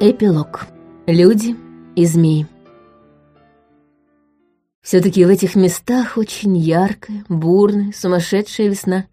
Эпилог. Люди и змеи. Все-таки в этих местах очень яркая, бурная, сумасшедшая весна.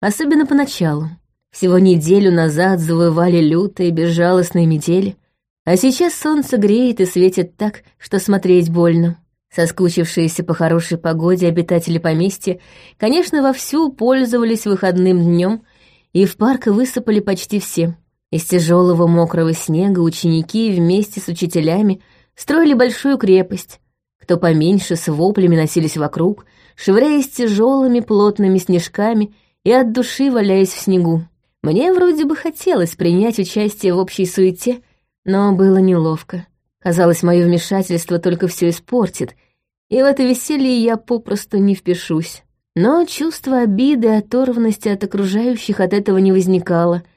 Особенно поначалу. Всего неделю назад завывали лютые, безжалостные метели, а сейчас солнце греет и светит так, что смотреть больно. Соскучившиеся по хорошей погоде обитатели поместья, конечно, вовсю пользовались выходным днем, и в парк высыпали почти все. Из тяжелого мокрого снега ученики вместе с учителями строили большую крепость. Кто поменьше с воплями носились вокруг, швыряясь тяжелыми плотными снежками и от души валяясь в снегу. Мне вроде бы хотелось принять участие в общей суете, но было неловко. Казалось, мое вмешательство только все испортит, и в это веселье я попросту не впишусь. Но чувство обиды и оторванности от окружающих от этого не возникало —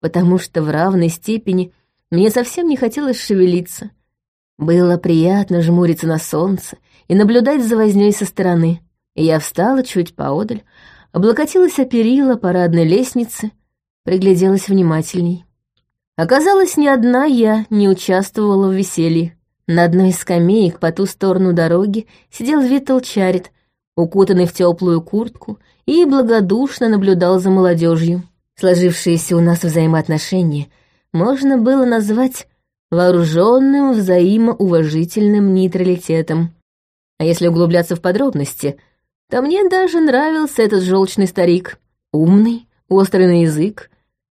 потому что в равной степени мне совсем не хотелось шевелиться. Было приятно жмуриться на солнце и наблюдать за вознёй со стороны. Я встала чуть поодаль, облокотилась о перила парадной лестницы, пригляделась внимательней. Оказалось, ни одна я не участвовала в веселье. На одной из скамеек по ту сторону дороги сидел Виттл Чарит, укутанный в теплую куртку, и благодушно наблюдал за молодежью. Сложившиеся у нас взаимоотношения можно было назвать вооруженным взаимоуважительным нейтралитетом. А если углубляться в подробности, то мне даже нравился этот желчный старик. Умный, острый на язык.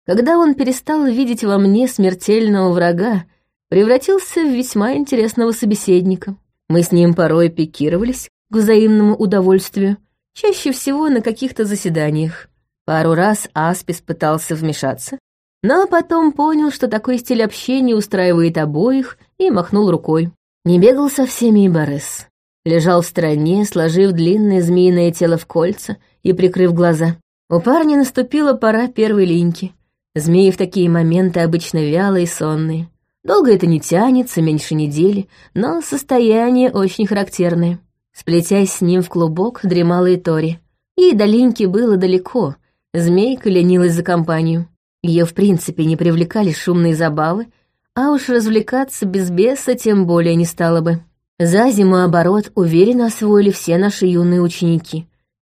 Когда он перестал видеть во мне смертельного врага, превратился в весьма интересного собеседника. Мы с ним порой пикировались к взаимному удовольствию, чаще всего на каких-то заседаниях. Пару раз Аспис пытался вмешаться, но потом понял, что такой стиль общения устраивает обоих, и махнул рукой. Не бегал со всеми и Борис. Лежал в стороне, сложив длинное змеиное тело в кольца и прикрыв глаза. У парня наступила пора первой линьки. Змеи в такие моменты обычно вялые и сонные. Долго это не тянется, меньше недели, но состояние очень характерное. Сплетясь с ним в клубок, дремала и Тори. Ей до линьки было далеко, Змейка ленилась за компанию. Ее в принципе не привлекали шумные забавы, а уж развлекаться без беса тем более не стало бы. За зиму, оборот, уверенно освоили все наши юные ученики.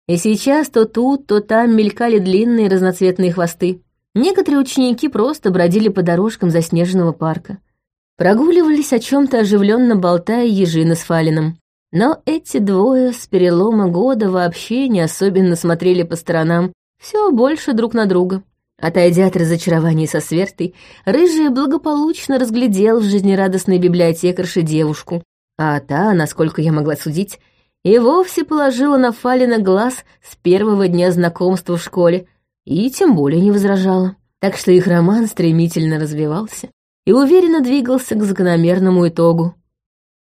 И сейчас то тут, то там мелькали длинные разноцветные хвосты. Некоторые ученики просто бродили по дорожкам заснеженного парка. Прогуливались о чем-то оживленно болтая ежины с Фалином. Но эти двое с перелома года вообще не особенно смотрели по сторонам все больше друг на друга. Отойдя от разочарования со свертой, Рыжая благополучно разглядел в жизнерадостной библиотекарше девушку, а та, насколько я могла судить, и вовсе положила на Фалина глаз с первого дня знакомства в школе, и тем более не возражала. Так что их роман стремительно развивался и уверенно двигался к закономерному итогу.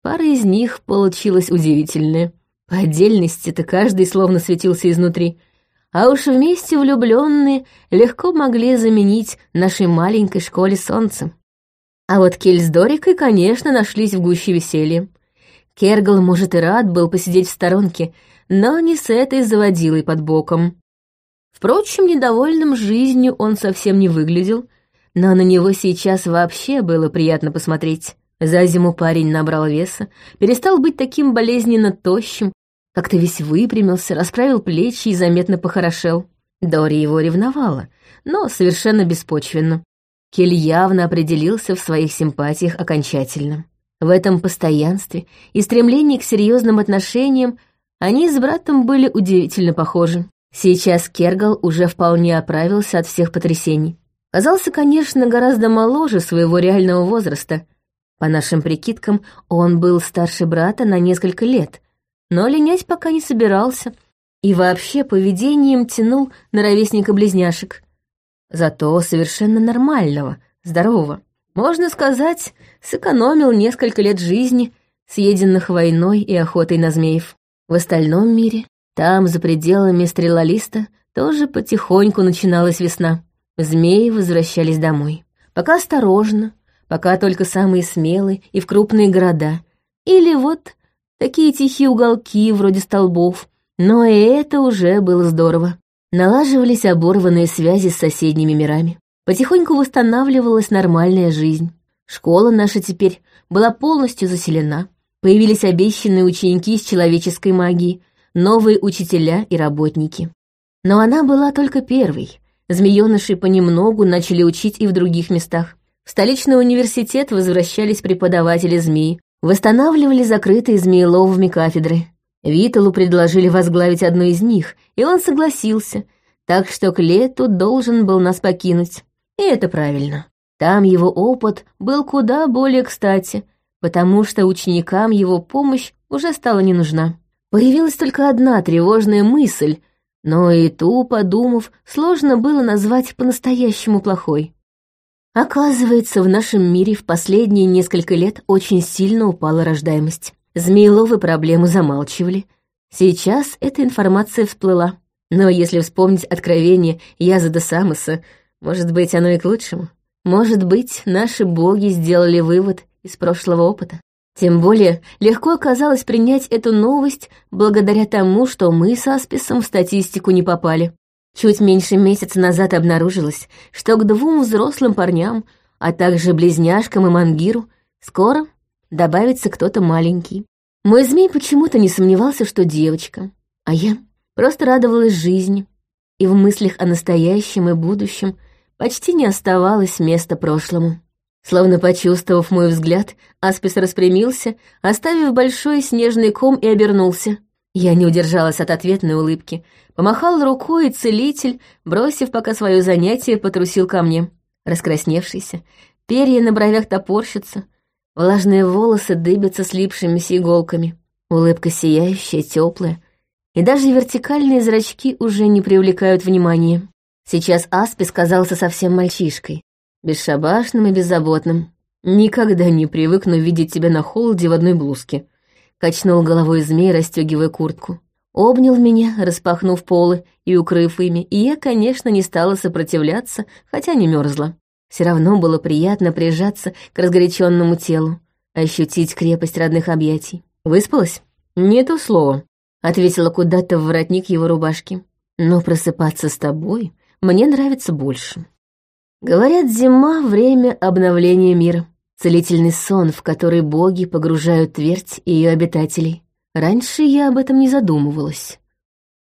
Пара из них получилась удивительная. По отдельности-то каждый словно светился изнутри — а уж вместе влюбленные легко могли заменить нашей маленькой школе солнце. А вот Кель с Дорикой, конечно, нашлись в гуще веселья. Кергал, может, и рад был посидеть в сторонке, но не с этой заводилой под боком. Впрочем, недовольным жизнью он совсем не выглядел, но на него сейчас вообще было приятно посмотреть. За зиму парень набрал веса, перестал быть таким болезненно тощим, как-то весь выпрямился, расправил плечи и заметно похорошел. Дори его ревновала, но совершенно беспочвенно. Кель явно определился в своих симпатиях окончательно. В этом постоянстве и стремлении к серьезным отношениям они с братом были удивительно похожи. Сейчас Кергал уже вполне оправился от всех потрясений. Казался, конечно, гораздо моложе своего реального возраста. По нашим прикидкам, он был старше брата на несколько лет, но линять пока не собирался и вообще поведением тянул на ровесника-близняшек. Зато совершенно нормального, здорового. Можно сказать, сэкономил несколько лет жизни, съеденных войной и охотой на змеев. В остальном мире, там, за пределами стрелолиста, тоже потихоньку начиналась весна. Змеи возвращались домой. Пока осторожно, пока только самые смелые и в крупные города. Или вот Такие тихие уголки, вроде столбов. Но и это уже было здорово. Налаживались оборванные связи с соседними мирами. Потихоньку восстанавливалась нормальная жизнь. Школа наша теперь была полностью заселена. Появились обещанные ученики с человеческой магией, новые учителя и работники. Но она была только первой. Змеёныши понемногу начали учить и в других местах. В столичный университет возвращались преподаватели змей, восстанавливали закрытые змееловыми кафедры. Виталу предложили возглавить одну из них, и он согласился, так что к лету должен был нас покинуть. И это правильно. Там его опыт был куда более кстати, потому что ученикам его помощь уже стала не нужна. Появилась только одна тревожная мысль, но и ту, подумав, сложно было назвать по-настоящему плохой. Оказывается, в нашем мире в последние несколько лет очень сильно упала рождаемость. Змееловы проблему замалчивали. Сейчас эта информация всплыла. Но если вспомнить откровение Язада Самоса, может быть, оно и к лучшему. Может быть, наши боги сделали вывод из прошлого опыта. Тем более легко оказалось принять эту новость благодаря тому, что мы с Асписом в статистику не попали. Чуть меньше месяца назад обнаружилось, что к двум взрослым парням, а также близняшкам и мангиру, скоро добавится кто-то маленький. Мой змей почему-то не сомневался, что девочка, а я просто радовалась жизни, и в мыслях о настоящем и будущем почти не оставалось места прошлому. Словно почувствовав мой взгляд, Аспис распрямился, оставив большой снежный ком и обернулся. Я не удержалась от ответной улыбки. Помахал рукой, и целитель, бросив пока свое занятие, потрусил ко мне. Раскрасневшийся, перья на бровях топорщатся, влажные волосы дыбятся слипшимися иголками. Улыбка сияющая, теплая, и даже вертикальные зрачки уже не привлекают внимания. Сейчас Аспис казался совсем мальчишкой, бесшабашным и беззаботным. Никогда не привыкну видеть тебя на холоде в одной блузке. Качнул головой змей, расстегивая куртку. Обнял меня, распахнув полы и укрыв ими, и я, конечно, не стала сопротивляться, хотя не мерзла. Все равно было приятно прижаться к разгоряченному телу, ощутить крепость родных объятий. Выспалась? Не то слово, ответила куда-то в воротник его рубашки. Но просыпаться с тобой мне нравится больше. Говорят, зима — время обновления мира. Целительный сон, в который боги погружают твердь и ее обитателей. Раньше я об этом не задумывалась.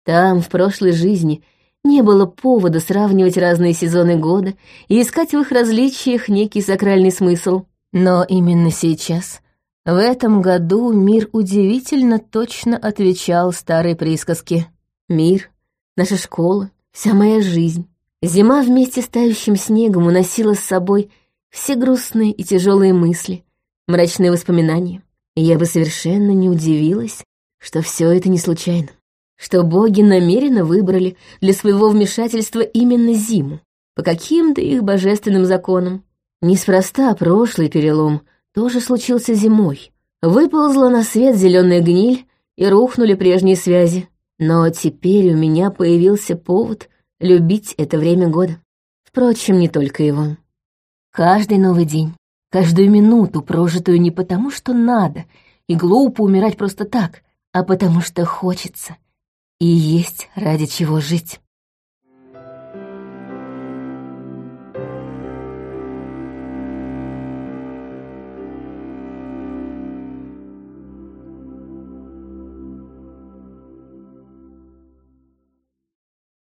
Там, в прошлой жизни, не было повода сравнивать разные сезоны года и искать в их различиях некий сакральный смысл. Но именно сейчас, в этом году, мир удивительно точно отвечал старой присказке. Мир, наша школа, вся моя жизнь. Зима вместе с тающим снегом уносила с собой все грустные и тяжелые мысли, мрачные воспоминания. И я бы совершенно не удивилась, что все это не случайно. Что боги намеренно выбрали для своего вмешательства именно зиму, по каким-то их божественным законам. Неспроста прошлый перелом тоже случился зимой. Выползла на свет зеленая гниль, и рухнули прежние связи. Но теперь у меня появился повод любить это время года. Впрочем, не только его. Каждый новый день, каждую минуту, прожитую не потому, что надо, и глупо умирать просто так, а потому что хочется, и есть ради чего жить.